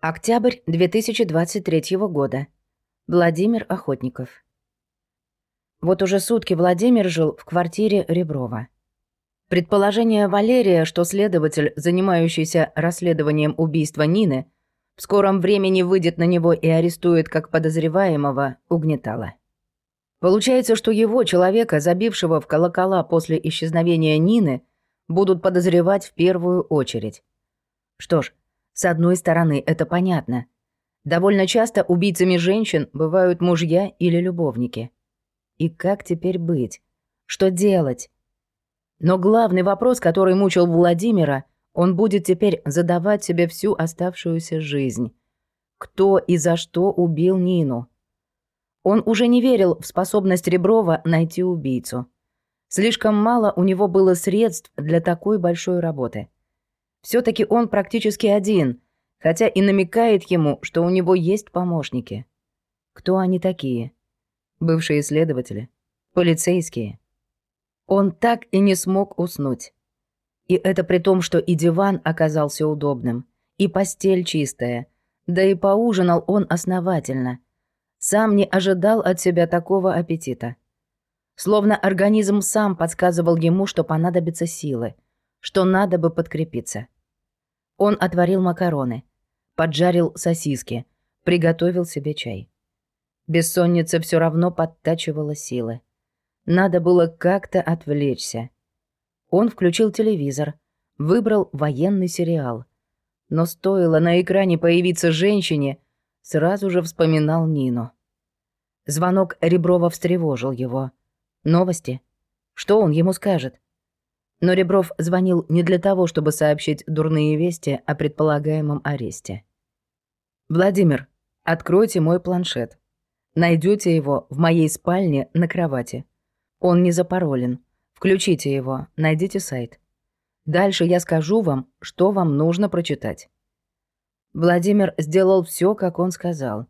Октябрь 2023 года. Владимир Охотников. Вот уже сутки Владимир жил в квартире Реброва. Предположение Валерия, что следователь, занимающийся расследованием убийства Нины, в скором времени выйдет на него и арестует как подозреваемого, угнетало. Получается, что его, человека, забившего в колокола после исчезновения Нины, будут подозревать в первую очередь. Что ж, с одной стороны, это понятно. Довольно часто убийцами женщин бывают мужья или любовники. И как теперь быть? Что делать? Но главный вопрос, который мучил Владимира, он будет теперь задавать себе всю оставшуюся жизнь. Кто и за что убил Нину? Он уже не верил в способность Реброва найти убийцу. Слишком мало у него было средств для такой большой работы. Все таки он практически один, хотя и намекает ему, что у него есть помощники. Кто они такие? Бывшие следователи? Полицейские? Он так и не смог уснуть. И это при том, что и диван оказался удобным, и постель чистая, да и поужинал он основательно. Сам не ожидал от себя такого аппетита. Словно организм сам подсказывал ему, что понадобятся силы, что надо бы подкрепиться. Он отварил макароны, поджарил сосиски, приготовил себе чай. Бессонница все равно подтачивала силы. Надо было как-то отвлечься. Он включил телевизор, выбрал военный сериал. Но стоило на экране появиться женщине, сразу же вспоминал Нину. Звонок Реброва встревожил его. Новости? Что он ему скажет? Но Ребров звонил не для того, чтобы сообщить дурные вести о предполагаемом аресте. «Владимир, откройте мой планшет. Найдете его в моей спальне на кровати. Он не запаролен. Включите его, найдите сайт. Дальше я скажу вам, что вам нужно прочитать». Владимир сделал все, как он сказал,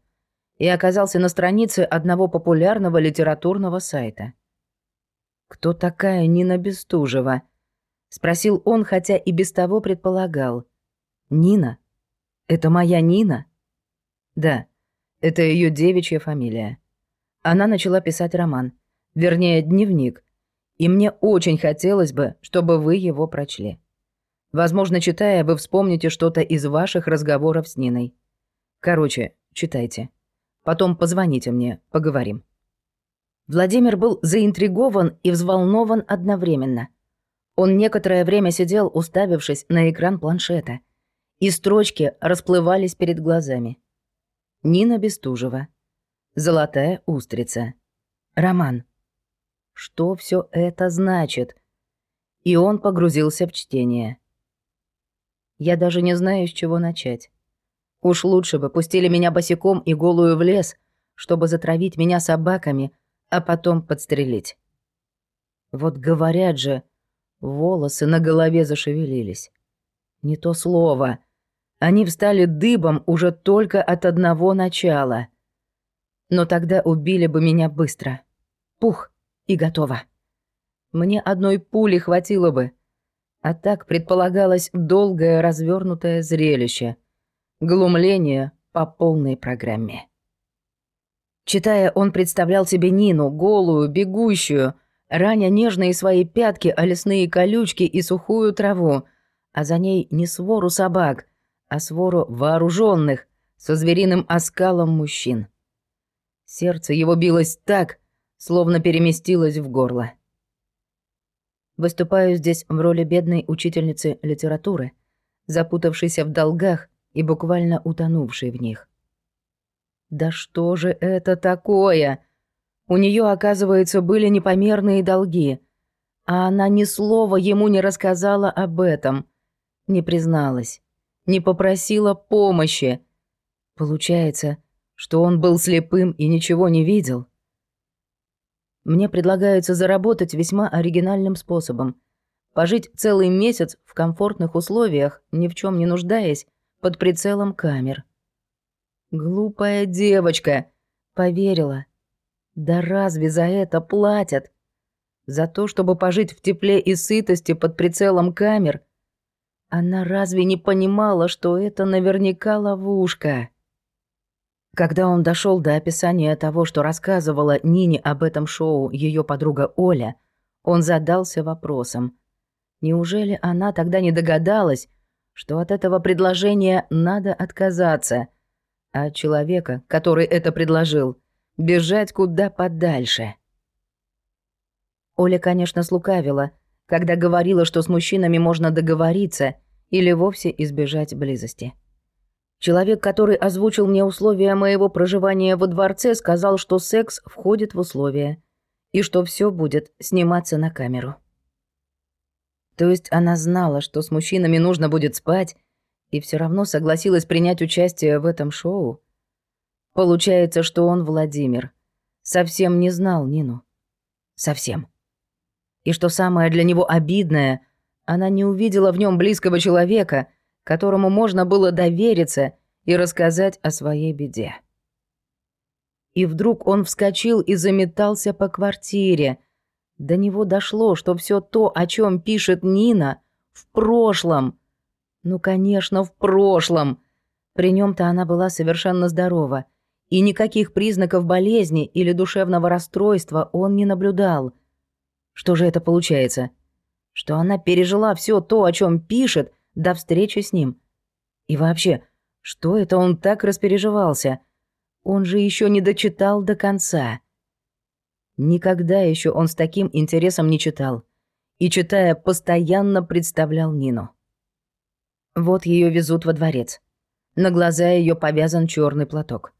и оказался на странице одного популярного литературного сайта. «Кто такая Нина Бестужева?» — спросил он, хотя и без того предполагал. «Нина? Это моя Нина?» «Да, это ее девичья фамилия. Она начала писать роман, вернее, дневник, и мне очень хотелось бы, чтобы вы его прочли. Возможно, читая, вы вспомните что-то из ваших разговоров с Ниной. Короче, читайте. Потом позвоните мне, поговорим». Владимир был заинтригован и взволнован одновременно. Он некоторое время сидел, уставившись на экран планшета, и строчки расплывались перед глазами. Нина Бестужева. Золотая устрица. Роман. Что все это значит? И он погрузился в чтение. Я даже не знаю, с чего начать. Уж лучше бы пустили меня босиком и голую в лес, чтобы затравить меня собаками — а потом подстрелить. Вот говорят же, волосы на голове зашевелились. Не то слово. Они встали дыбом уже только от одного начала. Но тогда убили бы меня быстро. Пух, и готово. Мне одной пули хватило бы. А так предполагалось долгое развернутое зрелище. Глумление по полной программе. Читая, он представлял себе Нину, голую, бегущую, раня нежные свои пятки о лесные колючки и сухую траву, а за ней не свору собак, а свору вооруженных, со звериным оскалом мужчин. Сердце его билось так, словно переместилось в горло. Выступаю здесь в роли бедной учительницы литературы, запутавшейся в долгах и буквально утонувшей в них. Да что же это такое? У нее, оказывается, были непомерные долги. А она ни слова ему не рассказала об этом. Не призналась. Не попросила помощи. Получается, что он был слепым и ничего не видел. Мне предлагается заработать весьма оригинальным способом. Пожить целый месяц в комфортных условиях, ни в чем не нуждаясь, под прицелом камер. Глупая девочка. Поверила. Да разве за это платят? За то, чтобы пожить в тепле и сытости под прицелом камер? Она разве не понимала, что это наверняка ловушка? Когда он дошел до описания того, что рассказывала Нине об этом шоу ее подруга Оля, он задался вопросом. Неужели она тогда не догадалась, что от этого предложения надо отказаться, а человека, который это предложил, бежать куда подальше? Оля, конечно, слукавила, когда говорила, что с мужчинами можно договориться или вовсе избежать близости. Человек, который озвучил мне условия моего проживания во дворце, сказал, что секс входит в условия и что все будет сниматься на камеру. То есть она знала, что с мужчинами нужно будет спать, и все равно согласилась принять участие в этом шоу. Получается, что он, Владимир, совсем не знал Нину. Совсем. И что самое для него обидное, она не увидела в нем близкого человека — которому можно было довериться и рассказать о своей беде. И вдруг он вскочил и заметался по квартире. До него дошло, что все то, о чем пишет Нина, в прошлом. Ну, конечно, в прошлом. При нем то она была совершенно здорова, и никаких признаков болезни или душевного расстройства он не наблюдал. Что же это получается? Что она пережила все то, о чем пишет, до встречи с ним. И вообще, что это он так распереживался? Он же еще не дочитал до конца. Никогда еще он с таким интересом не читал. И, читая, постоянно представлял Нину. Вот ее везут во дворец. На глаза ее повязан черный платок.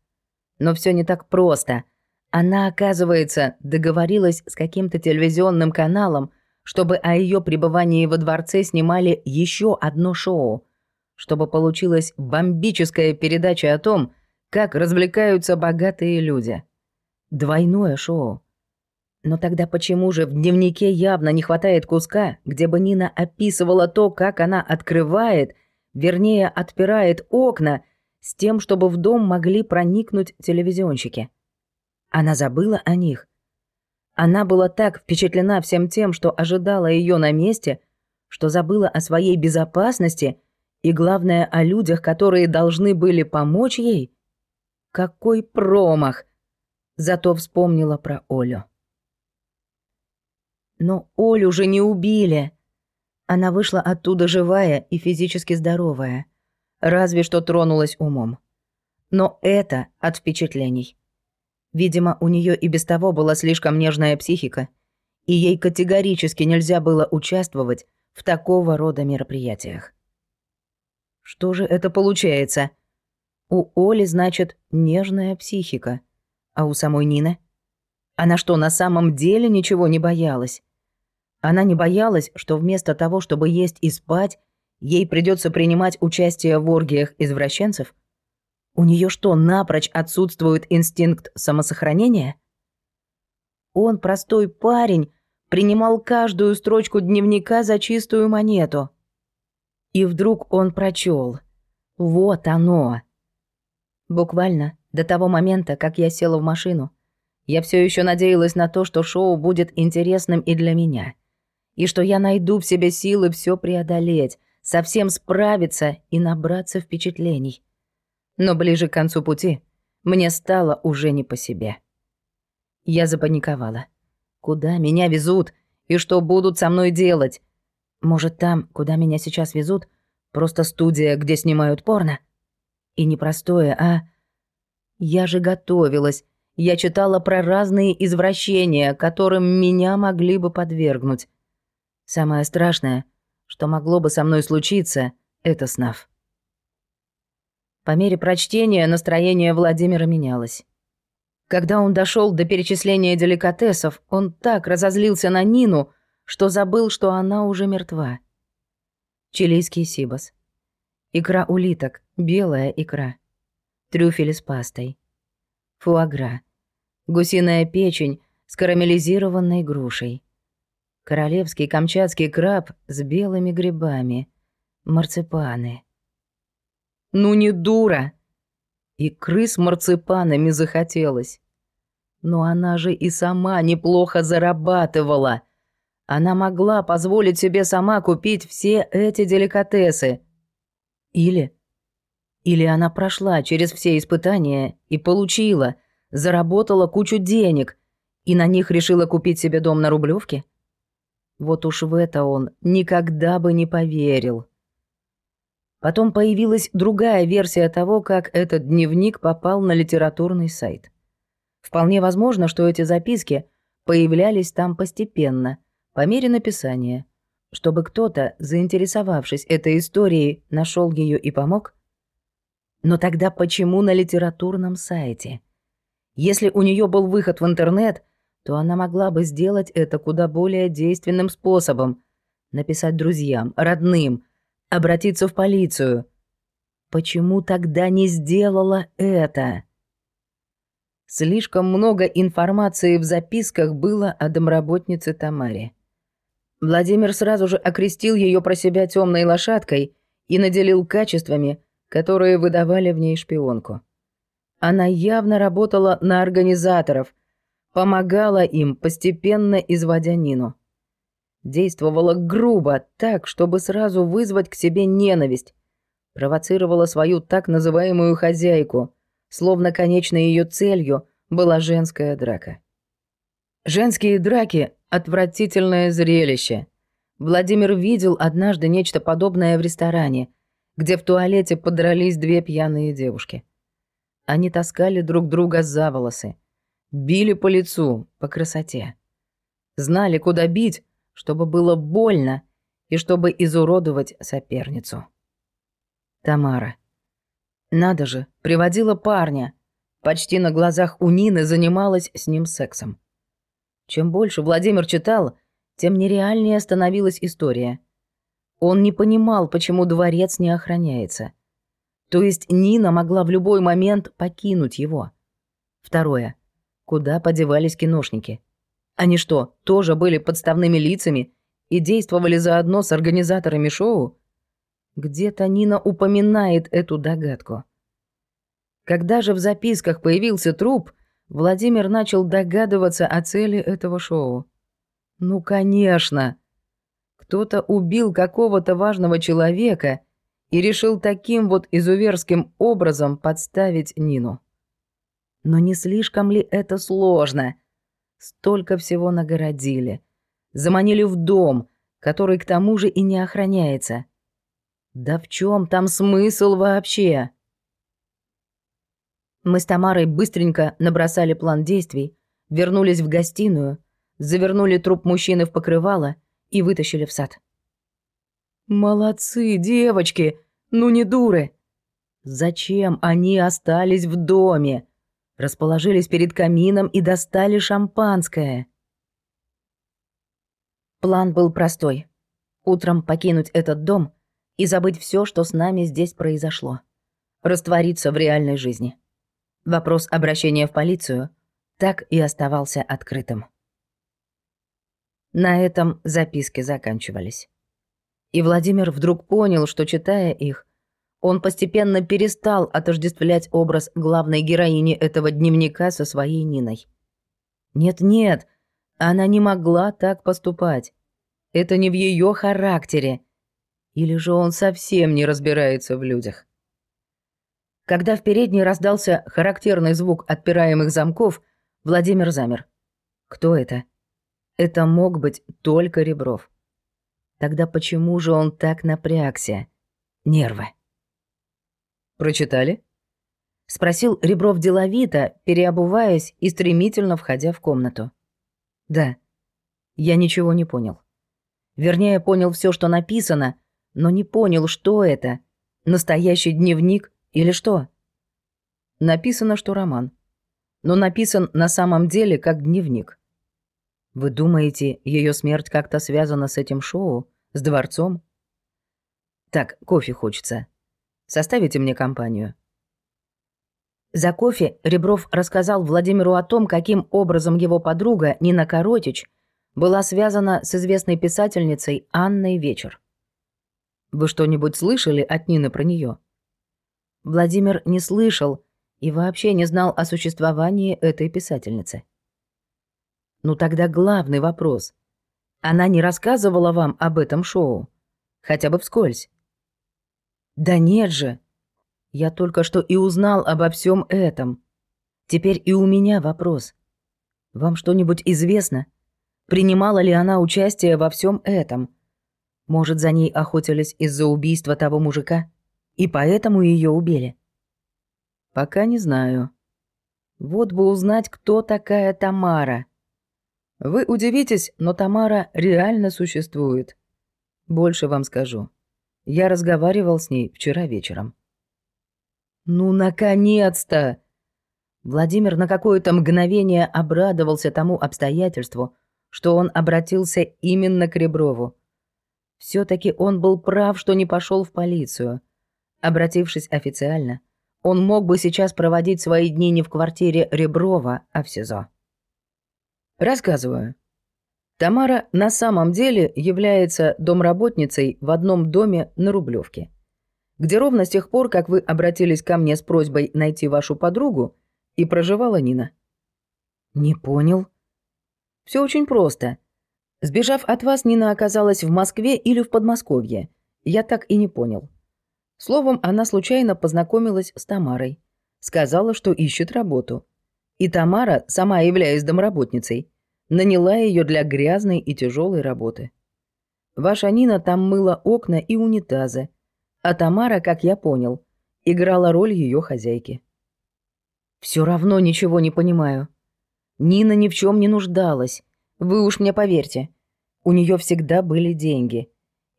Но все не так просто. Она, оказывается, договорилась с каким-то телевизионным каналом, чтобы о ее пребывании во дворце снимали еще одно шоу, чтобы получилась бомбическая передача о том, как развлекаются богатые люди. Двойное шоу. Но тогда почему же в дневнике явно не хватает куска, где бы Нина описывала то, как она открывает, вернее, отпирает окна, с тем, чтобы в дом могли проникнуть телевизионщики? Она забыла о них. Она была так впечатлена всем тем, что ожидала ее на месте, что забыла о своей безопасности и, главное, о людях, которые должны были помочь ей. Какой промах! Зато вспомнила про Олю. Но Олю же не убили. Она вышла оттуда живая и физически здоровая, разве что тронулась умом. Но это от впечатлений. Видимо, у нее и без того была слишком нежная психика, и ей категорически нельзя было участвовать в такого рода мероприятиях. Что же это получается? У Оли, значит, нежная психика, а у самой Нины? Она что, на самом деле ничего не боялась? Она не боялась, что вместо того, чтобы есть и спать, ей придется принимать участие в оргиях извращенцев? У нее что, напрочь отсутствует инстинкт самосохранения? Он, простой парень, принимал каждую строчку дневника за чистую монету. И вдруг он прочел. Вот оно. Буквально до того момента, как я села в машину, я все еще надеялась на то, что шоу будет интересным и для меня, и что я найду в себе силы все преодолеть, совсем справиться и набраться впечатлений. Но ближе к концу пути мне стало уже не по себе. Я запаниковала. Куда меня везут и что будут со мной делать? Может, там, куда меня сейчас везут, просто студия, где снимают порно? И не простое, а... Я же готовилась. Я читала про разные извращения, которым меня могли бы подвергнуть. Самое страшное, что могло бы со мной случиться, это снав. По мере прочтения настроение Владимира менялось. Когда он дошел до перечисления деликатесов, он так разозлился на Нину, что забыл, что она уже мертва. Чилийский сибас. Икра улиток, белая икра. Трюфели с пастой. Фуагра. Гусиная печень с карамелизированной грушей. Королевский камчатский краб с белыми грибами. Марципаны. Ну не дура. И крыс марципанами захотелось. Но она же и сама неплохо зарабатывала. Она могла позволить себе сама купить все эти деликатесы. Или... Или она прошла через все испытания и получила, заработала кучу денег и на них решила купить себе дом на Рублевке? Вот уж в это он никогда бы не поверил. Потом появилась другая версия того, как этот дневник попал на литературный сайт. Вполне возможно, что эти записки появлялись там постепенно, по мере написания, чтобы кто-то, заинтересовавшись этой историей, нашел ее и помог. Но тогда почему на литературном сайте? Если у нее был выход в интернет, то она могла бы сделать это куда более действенным способом. Написать друзьям, родным, обратиться в полицию. Почему тогда не сделала это? Слишком много информации в записках было о домработнице Тамаре. Владимир сразу же окрестил ее про себя темной лошадкой и наделил качествами, которые выдавали в ней шпионку. Она явно работала на организаторов, помогала им, постепенно изводя Нину. Действовала грубо, так, чтобы сразу вызвать к себе ненависть. Провоцировала свою так называемую хозяйку, словно конечной ее целью была женская драка. Женские драки — отвратительное зрелище. Владимир видел однажды нечто подобное в ресторане, где в туалете подрались две пьяные девушки. Они таскали друг друга за волосы, Били по лицу, по красоте. Знали, куда бить, чтобы было больно и чтобы изуродовать соперницу. Тамара. Надо же, приводила парня. Почти на глазах у Нины занималась с ним сексом. Чем больше Владимир читал, тем нереальнее становилась история. Он не понимал, почему дворец не охраняется. То есть Нина могла в любой момент покинуть его. Второе. Куда подевались киношники? Они что, тоже были подставными лицами и действовали заодно с организаторами шоу? Где-то Нина упоминает эту догадку. Когда же в записках появился труп, Владимир начал догадываться о цели этого шоу. Ну, конечно. Кто-то убил какого-то важного человека и решил таким вот изуверским образом подставить Нину. Но не слишком ли это сложно? Столько всего нагородили. Заманили в дом, который к тому же и не охраняется. Да в чем там смысл вообще? Мы с Тамарой быстренько набросали план действий, вернулись в гостиную, завернули труп мужчины в покрывало и вытащили в сад. «Молодцы, девочки! Ну не дуры! Зачем они остались в доме? Расположились перед камином и достали шампанское. План был простой. Утром покинуть этот дом и забыть все, что с нами здесь произошло. Раствориться в реальной жизни. Вопрос обращения в полицию так и оставался открытым. На этом записки заканчивались. И Владимир вдруг понял, что, читая их, он постепенно перестал отождествлять образ главной героини этого дневника со своей Ниной. Нет-нет, она не могла так поступать. Это не в ее характере. Или же он совсем не разбирается в людях. Когда в передней раздался характерный звук отпираемых замков, Владимир замер. Кто это? Это мог быть только Ребров. Тогда почему же он так напрягся? Нервы. «Прочитали?» — спросил Ребров деловито, переобуваясь и стремительно входя в комнату. «Да. Я ничего не понял. Вернее, понял все, что написано, но не понял, что это. Настоящий дневник или что?» Написано, что роман. Но написан на самом деле как дневник. Вы думаете, ее смерть как-то связана с этим шоу, с дворцом? Так, кофе хочется. Составите мне компанию». За кофе Ребров рассказал Владимиру о том, каким образом его подруга Нина Коротич была связана с известной писательницей Анной Вечер. «Вы что-нибудь слышали от Нины про нее? Владимир не слышал и вообще не знал о существовании этой писательницы. Ну тогда главный вопрос. Она не рассказывала вам об этом шоу? Хотя бы вскользь?» «Да нет же. Я только что и узнал обо всем этом. Теперь и у меня вопрос. Вам что-нибудь известно? Принимала ли она участие во всем этом? Может, за ней охотились из-за убийства того мужика? И поэтому ее убили?» «Пока не знаю. Вот бы узнать, кто такая Тамара». Вы удивитесь, но Тамара реально существует. Больше вам скажу. Я разговаривал с ней вчера вечером. Ну, наконец-то! Владимир на какое-то мгновение обрадовался тому обстоятельству, что он обратился именно к Реброву. все таки он был прав, что не пошел в полицию. Обратившись официально, он мог бы сейчас проводить свои дни не в квартире Реброва, а в СИЗО. Рассказываю. Тамара на самом деле является домработницей в одном доме на Рублевке, где ровно с тех пор, как вы обратились ко мне с просьбой найти вашу подругу, и проживала Нина. Не понял. Все очень просто. Сбежав от вас, Нина оказалась в Москве или в Подмосковье. Я так и не понял. Словом, она случайно познакомилась с Тамарой. Сказала, что ищет работу. И Тамара, сама являясь домработницей, наняла ее для грязной и тяжелой работы. Ваша Нина там мыла окна и унитазы, а Тамара, как я понял, играла роль ее хозяйки. Все равно ничего не понимаю. Нина ни в чем не нуждалась, вы уж мне поверьте. У нее всегда были деньги,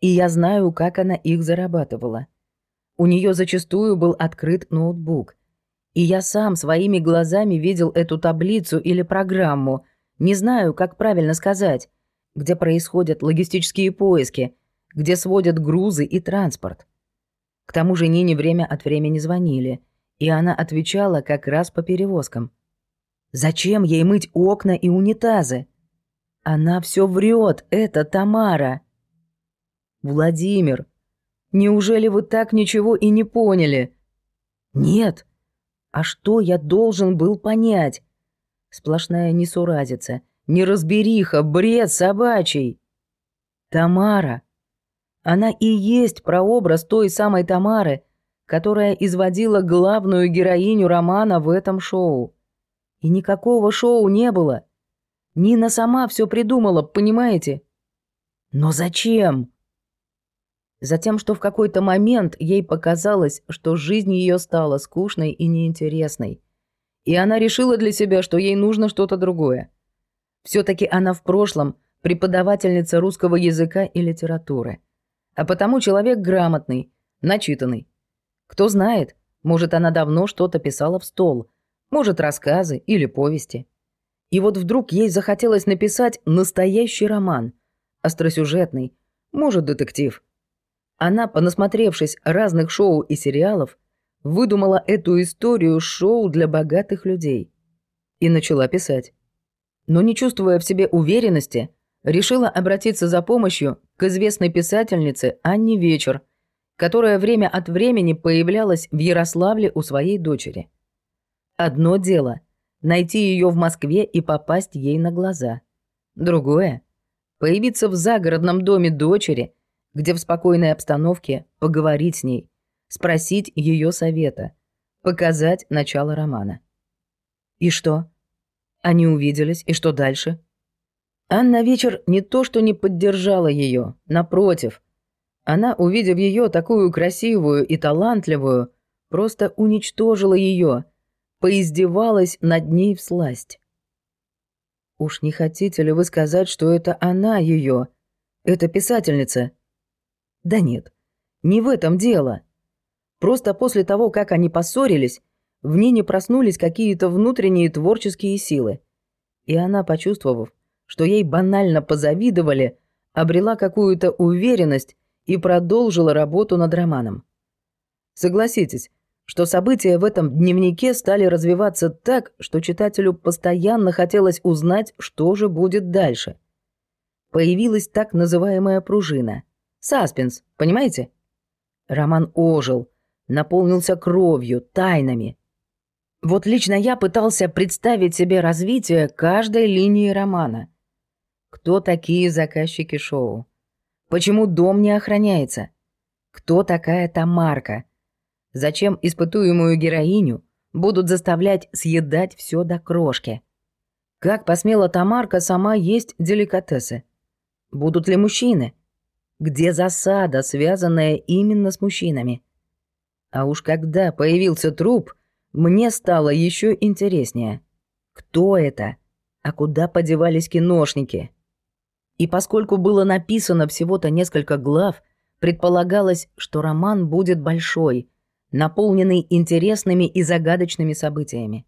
и я знаю, как она их зарабатывала. У нее зачастую был открыт ноутбук, и я сам своими глазами видел эту таблицу или программу, не знаю, как правильно сказать, где происходят логистические поиски, где сводят грузы и транспорт. К тому же Нине время от времени звонили, и она отвечала как раз по перевозкам. Зачем ей мыть окна и унитазы? Она все врет, это Тамара. Владимир, неужели вы так ничего и не поняли? Нет, а что я должен был понять? Сплошная несуразица, неразбериха, бред собачий. Тамара. Она и есть прообраз той самой Тамары, которая изводила главную героиню романа в этом шоу. И никакого шоу не было. Нина сама все придумала, понимаете? Но зачем? Затем, что в какой-то момент ей показалось, что жизнь ее стала скучной и неинтересной. И она решила для себя, что ей нужно что-то другое. все таки она в прошлом преподавательница русского языка и литературы. А потому человек грамотный, начитанный. Кто знает, может, она давно что-то писала в стол, может, рассказы или повести. И вот вдруг ей захотелось написать настоящий роман, остросюжетный, может, детектив – она, понасмотревшись разных шоу и сериалов, выдумала эту историю шоу для богатых людей и начала писать. Но не чувствуя в себе уверенности, решила обратиться за помощью к известной писательнице Анне Вечер, которая время от времени появлялась в Ярославле у своей дочери. Одно дело – найти ее в Москве и попасть ей на глаза. Другое – появиться в загородном доме дочери – где в спокойной обстановке поговорить с ней, спросить ее совета, показать начало романа. И что? Они увиделись, и что дальше? Анна вечер не то что не поддержала ее, напротив. Она, увидев ее такую красивую и талантливую, просто уничтожила ее, поиздевалась над ней в сласть. Уж не хотите ли вы сказать, что это она ее, эта писательница? Да нет, не в этом дело. Просто после того, как они поссорились, в ней не проснулись какие-то внутренние творческие силы. И она, почувствовав, что ей банально позавидовали, обрела какую-то уверенность и продолжила работу над романом. Согласитесь, что события в этом дневнике стали развиваться так, что читателю постоянно хотелось узнать, что же будет дальше. Появилась так называемая пружина – Саспенс, понимаете? Роман ожил, наполнился кровью, тайнами. Вот лично я пытался представить себе развитие каждой линии романа. Кто такие заказчики шоу? Почему дом не охраняется? Кто такая Тамарка? Зачем испытуемую героиню будут заставлять съедать все до крошки? Как посмела Тамарка сама есть деликатесы? Будут ли мужчины? Где засада, связанная именно с мужчинами? А уж когда появился труп, мне стало еще интереснее. Кто это? А куда подевались киношники? И поскольку было написано всего-то несколько глав, предполагалось, что роман будет большой, наполненный интересными и загадочными событиями.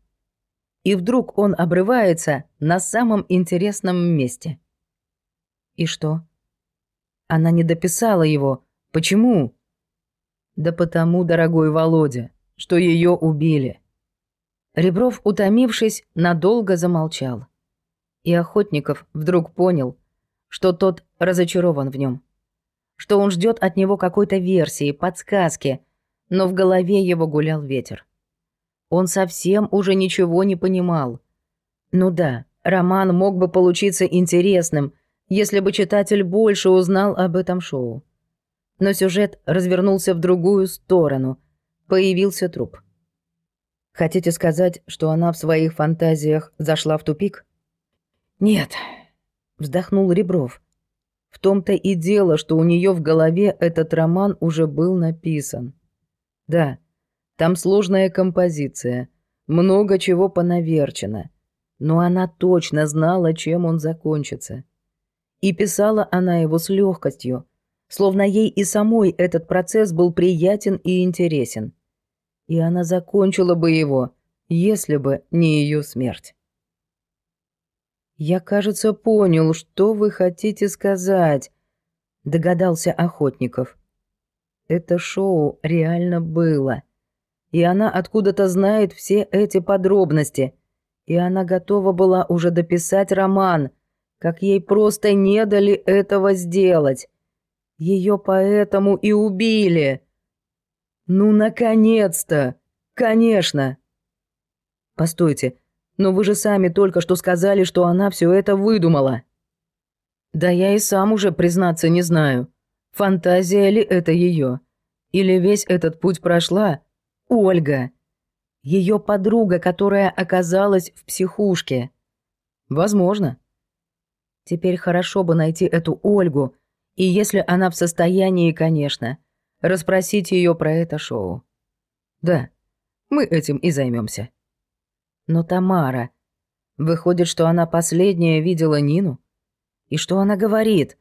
И вдруг он обрывается на самом интересном месте. И что? Она не дописала его. Почему? Да потому, дорогой Володя, что ее убили. Ребров, утомившись, надолго замолчал. И Охотников вдруг понял, что тот разочарован в нем, что он ждет от него какой-то версии, подсказки, но в голове его гулял ветер. Он совсем уже ничего не понимал. Ну да, роман мог бы получиться интересным, если бы читатель больше узнал об этом шоу. Но сюжет развернулся в другую сторону. Появился труп. Хотите сказать, что она в своих фантазиях зашла в тупик? Нет, вздохнул Ребров. В том-то и дело, что у нее в голове этот роман уже был написан. Да, там сложная композиция, много чего понаверчено, но она точно знала, чем он закончится. И писала она его с легкостью, словно ей и самой этот процесс был приятен и интересен. И она закончила бы его, если бы не ее смерть. «Я, кажется, понял, что вы хотите сказать», — догадался Охотников. «Это шоу реально было. И она откуда-то знает все эти подробности. И она готова была уже дописать роман, как ей просто не дали этого сделать. Ее поэтому и убили». «Ну, наконец-то! Конечно!» «Постойте, но вы же сами только что сказали, что она все это выдумала. Да я и сам уже, признаться, не знаю, фантазия ли это ее, или весь этот путь прошла Ольга, ее подруга, которая оказалась в психушке. Возможно. Теперь хорошо бы найти эту Ольгу, и если она в состоянии, конечно, расспросить ее про это шоу. Да, мы этим и займемся. Но Тамара... Выходит, что она последняя видела Нину? И что она говорит?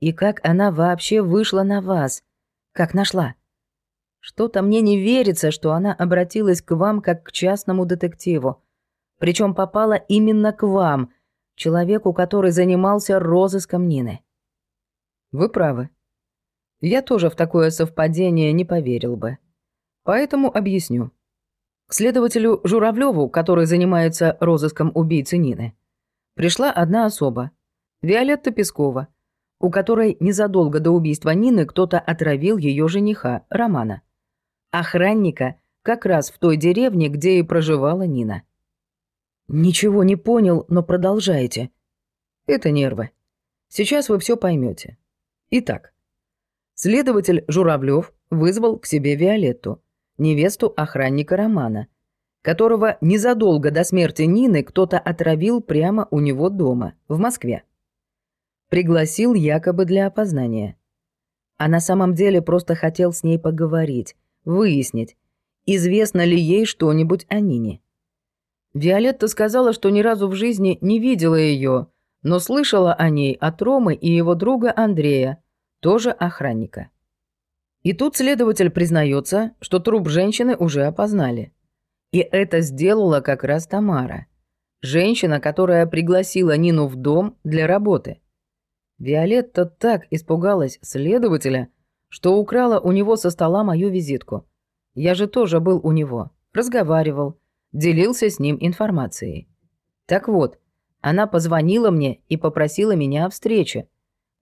И как она вообще вышла на вас? Как нашла? Что-то мне не верится, что она обратилась к вам как к частному детективу. Причем попала именно к вам, человеку, который занимался розыском Нины. Вы правы. Я тоже в такое совпадение не поверил бы. Поэтому объясню. К следователю Журавлеву, который занимается розыском убийцы Нины, пришла одна особа – Виолетта Пескова, у которой незадолго до убийства Нины кто-то отравил ее жениха, Романа. Охранника как раз в той деревне, где и проживала Нина. «Ничего не понял, но продолжайте». «Это нервы. Сейчас вы все поймете. Итак, следователь Журавлев вызвал к себе Виолетту – невесту охранника Романа, которого незадолго до смерти Нины кто-то отравил прямо у него дома, в Москве. Пригласил якобы для опознания. А на самом деле просто хотел с ней поговорить, выяснить, известно ли ей что-нибудь о Нине. Виолетта сказала, что ни разу в жизни не видела ее, но слышала о ней от Ромы и его друга Андрея, тоже охранника. И тут следователь признается, что труп женщины уже опознали. И это сделала как раз Тамара. Женщина, которая пригласила Нину в дом для работы. Виолетта так испугалась следователя, что украла у него со стола мою визитку. Я же тоже был у него, разговаривал, делился с ним информацией. Так вот, она позвонила мне и попросила меня о встрече.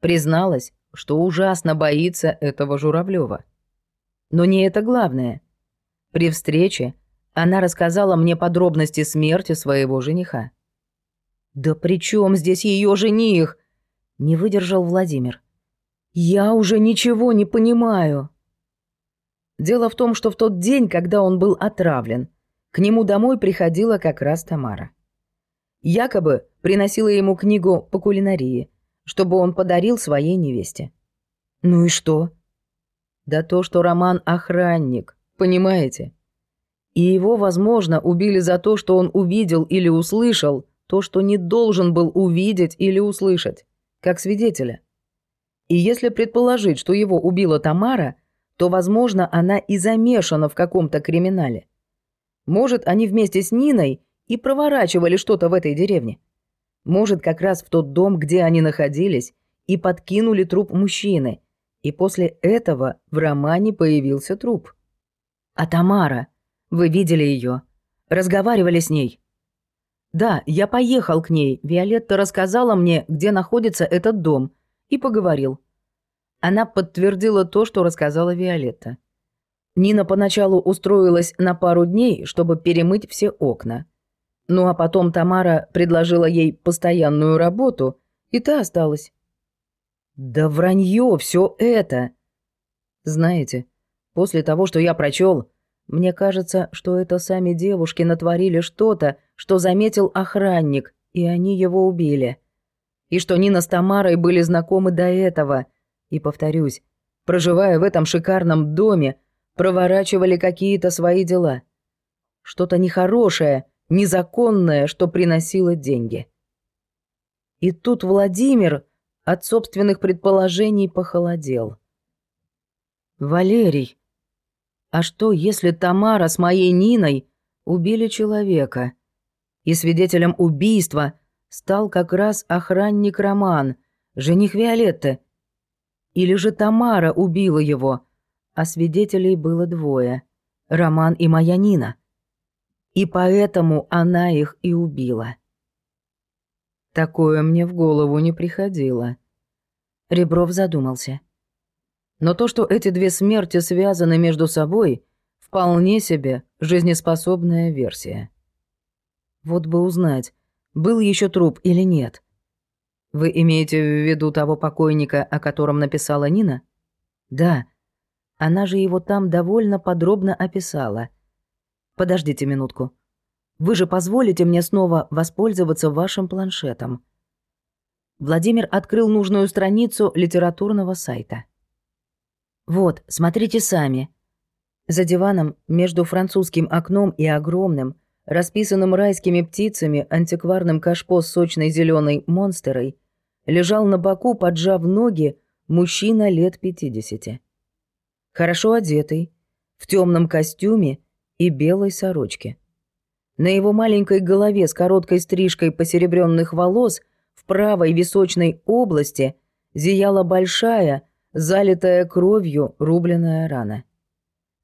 Призналась, что ужасно боится этого Журавлева. Но не это главное. При встрече она рассказала мне подробности смерти своего жениха. «Да при чем здесь ее жених?» Не выдержал Владимир. «Я уже ничего не понимаю». Дело в том, что в тот день, когда он был отравлен, к нему домой приходила как раз Тамара. Якобы приносила ему книгу по кулинарии, чтобы он подарил своей невесте. Ну и что? Да то, что Роман охранник, понимаете? И его, возможно, убили за то, что он увидел или услышал то, что не должен был увидеть или услышать, как свидетеля. И если предположить, что его убила Тамара, то, возможно, она и замешана в каком-то криминале. Может, они вместе с Ниной и проворачивали что-то в этой деревне. Может, как раз в тот дом, где они находились, и подкинули труп мужчины. И после этого в романе появился труп. А Тамара? Вы видели ее? Разговаривали с ней? Да, я поехал к ней. Виолетта рассказала мне, где находится этот дом, и поговорил. Она подтвердила то, что рассказала Виолетта. Нина поначалу устроилась на пару дней, чтобы перемыть все окна. Ну а потом Тамара предложила ей постоянную работу, и та осталась. Да вранье все это! Знаете, после того, что я прочел, мне кажется, что это сами девушки натворили что-то, что заметил охранник, и они его убили. И что Нина с Тамарой были знакомы до этого. И, повторюсь, проживая в этом шикарном доме, проворачивали какие-то свои дела. Что-то нехорошее, незаконное, что приносило деньги. И тут Владимир от собственных предположений похолодел. «Валерий, а что, если Тамара с моей Ниной убили человека?» и свидетелем убийства стал как раз охранник Роман, жених Виолетты. Или же Тамара убила его, а свидетелей было двое – Роман и моя Нина. И поэтому она их и убила. Такое мне в голову не приходило. Ребров задумался. Но то, что эти две смерти связаны между собой, вполне себе жизнеспособная версия. Вот бы узнать, был еще труп или нет. Вы имеете в виду того покойника, о котором написала Нина? Да. Она же его там довольно подробно описала. Подождите минутку. Вы же позволите мне снова воспользоваться вашим планшетом. Владимир открыл нужную страницу литературного сайта. Вот, смотрите сами. За диваном между французским окном и огромным, расписанным райскими птицами антикварным кашпо с сочной зеленой монстерой, лежал на боку, поджав ноги, мужчина лет пятидесяти. Хорошо одетый, в темном костюме и белой сорочке. На его маленькой голове с короткой стрижкой посеребренных волос в правой височной области зияла большая, залитая кровью рубленная рана.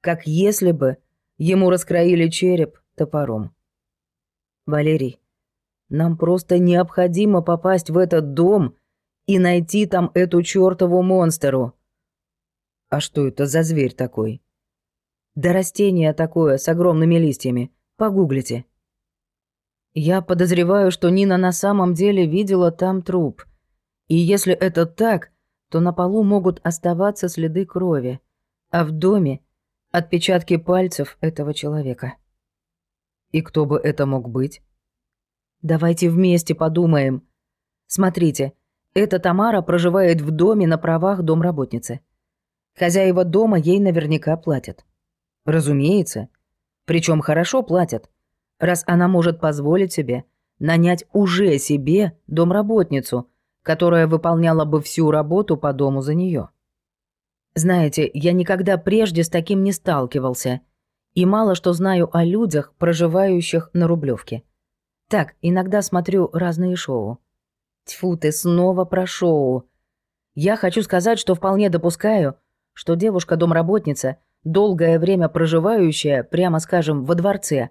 Как если бы ему раскроили череп топором. «Валерий, нам просто необходимо попасть в этот дом и найти там эту чёртову монстеру». «А что это за зверь такой?» «Да растение такое, с огромными листьями. Погуглите». Я подозреваю, что Нина на самом деле видела там труп. И если это так, то на полу могут оставаться следы крови, а в доме — отпечатки пальцев этого человека. И кто бы это мог быть? Давайте вместе подумаем. Смотрите, эта Тамара проживает в доме на правах домработницы. Хозяева дома ей наверняка платят. Разумеется. Причем хорошо платят, раз она может позволить себе нанять уже себе домработницу, которая выполняла бы всю работу по дому за нее. Знаете, я никогда прежде с таким не сталкивался – и мало что знаю о людях, проживающих на Рублевке. Так, иногда смотрю разные шоу. Тьфу ты, снова про шоу. Я хочу сказать, что вполне допускаю, что девушка-домработница, долгое время проживающая, прямо скажем, во дворце,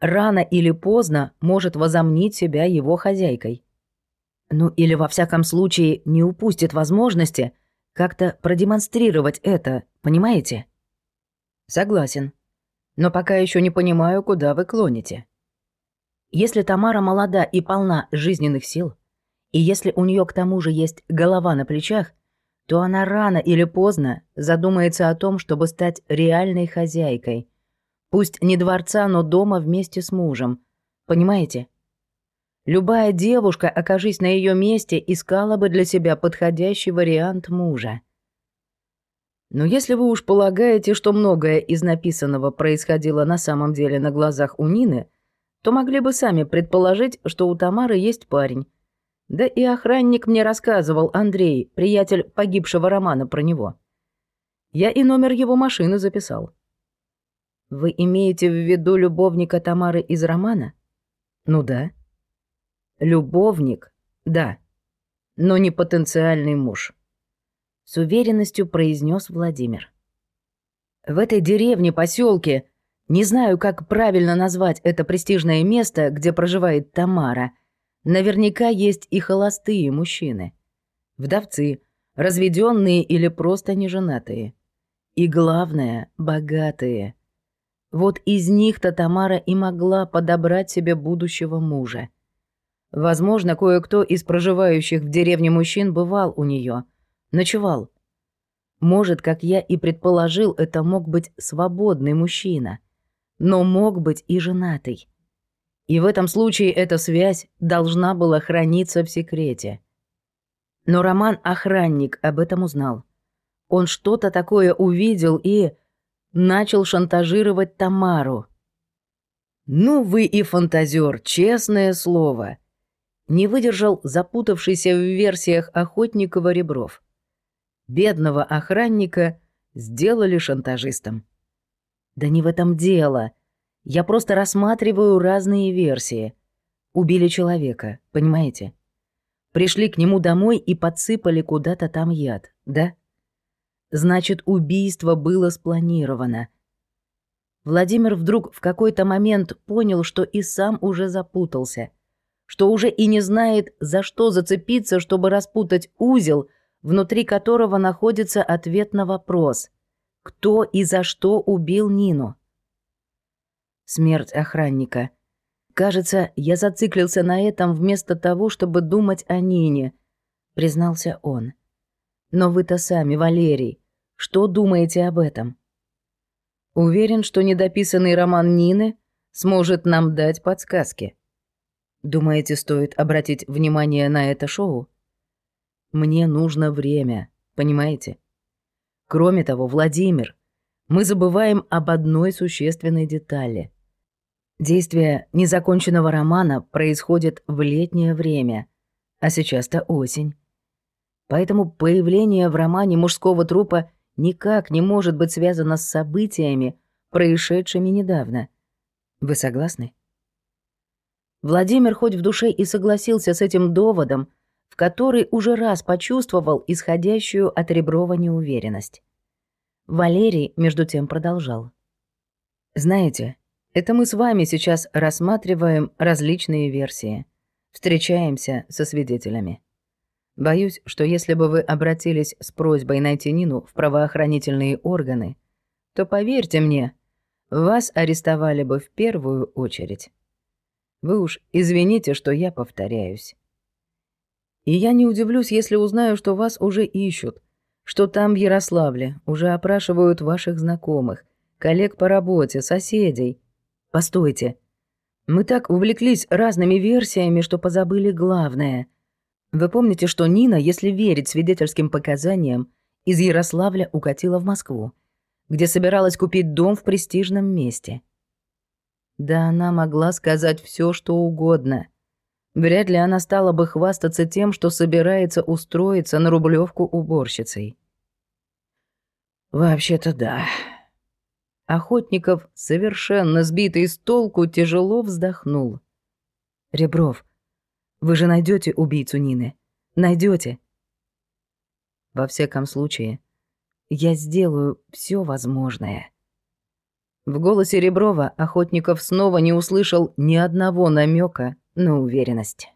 рано или поздно может возомнить себя его хозяйкой. Ну или во всяком случае не упустит возможности как-то продемонстрировать это, понимаете? Согласен но пока еще не понимаю, куда вы клоните. Если Тамара молода и полна жизненных сил, И если у нее к тому же есть голова на плечах, то она рано или поздно задумается о том, чтобы стать реальной хозяйкой. Пусть не дворца, но дома вместе с мужем. Понимаете? Любая девушка, окажись на ее месте, искала бы для себя подходящий вариант мужа. Но если вы уж полагаете, что многое из написанного происходило на самом деле на глазах у Нины, то могли бы сами предположить, что у Тамары есть парень. Да и охранник мне рассказывал, Андрей, приятель погибшего Романа, про него. Я и номер его машины записал. Вы имеете в виду любовника Тамары из романа? Ну да. Любовник, да, но не потенциальный муж с уверенностью произнес Владимир. В этой деревне, поселке, не знаю, как правильно назвать это престижное место, где проживает Тамара, наверняка есть и холостые мужчины. Вдовцы, разведенные или просто неженатые. И главное, богатые. Вот из них-то Тамара и могла подобрать себе будущего мужа. Возможно, кое-кто из проживающих в деревне мужчин бывал у нее, Ночевал. Может, как я и предположил, это мог быть свободный мужчина, но мог быть и женатый. И в этом случае эта связь должна была храниться в секрете. Но Роман-охранник об этом узнал. Он что-то такое увидел и начал шантажировать Тамару. «Ну вы и фантазер, честное слово!» Не выдержал запутавшийся в версиях Охотникова Ребров бедного охранника сделали шантажистом. Да не в этом дело. Я просто рассматриваю разные версии. Убили человека, понимаете? Пришли к нему домой и подсыпали куда-то там яд, да? Значит, убийство было спланировано. Владимир вдруг в какой-то момент понял, что и сам уже запутался, что уже и не знает, за что зацепиться, чтобы распутать узел — внутри которого находится ответ на вопрос «Кто и за что убил Нину?» Смерть охранника. Кажется, я зациклился на этом вместо того, чтобы думать о Нине, признался он. Но вы-то сами, Валерий, что думаете об этом? Уверен, что недописанный роман Нины сможет нам дать подсказки. Думаете, стоит обратить внимание на это шоу? Мне нужно время, понимаете? Кроме того, Владимир, мы забываем об одной существенной детали. Действие незаконченного романа происходит в летнее время, а сейчас-то осень. Поэтому появление в романе мужского трупа никак не может быть связано с событиями, происшедшими недавно. Вы согласны? Владимир хоть в душе и согласился с этим доводом, в который уже раз почувствовал исходящую от Реброва неуверенность. Валерий, между тем, продолжал. «Знаете, это мы с вами сейчас рассматриваем различные версии, встречаемся со свидетелями. Боюсь, что если бы вы обратились с просьбой найти Нину в правоохранительные органы, то, поверьте мне, вас арестовали бы в первую очередь. Вы уж извините, что я повторяюсь. И я не удивлюсь, если узнаю, что вас уже ищут, что там в Ярославле уже опрашивают ваших знакомых, коллег по работе, соседей. Постойте. Мы так увлеклись разными версиями, что позабыли главное. Вы помните, что Нина, если верить свидетельским показаниям, из Ярославля укатила в Москву, где собиралась купить дом в престижном месте. Да она могла сказать все, что угодно. Вряд ли она стала бы хвастаться тем, что собирается устроиться на рублевку уборщицей. Вообще-то да. Охотников, совершенно сбитый с толку, тяжело вздохнул. Ребров, вы же найдете убийцу Нины. Найдете. Во всяком случае, я сделаю все возможное. В голосе Реброва Охотников снова не услышал ни одного намека на уверенность.